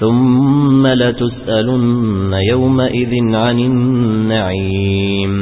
ثُمَّ لَتُسْأَلُنَّ يَوْمَئِذٍ عَنِ النَّعِيمِ.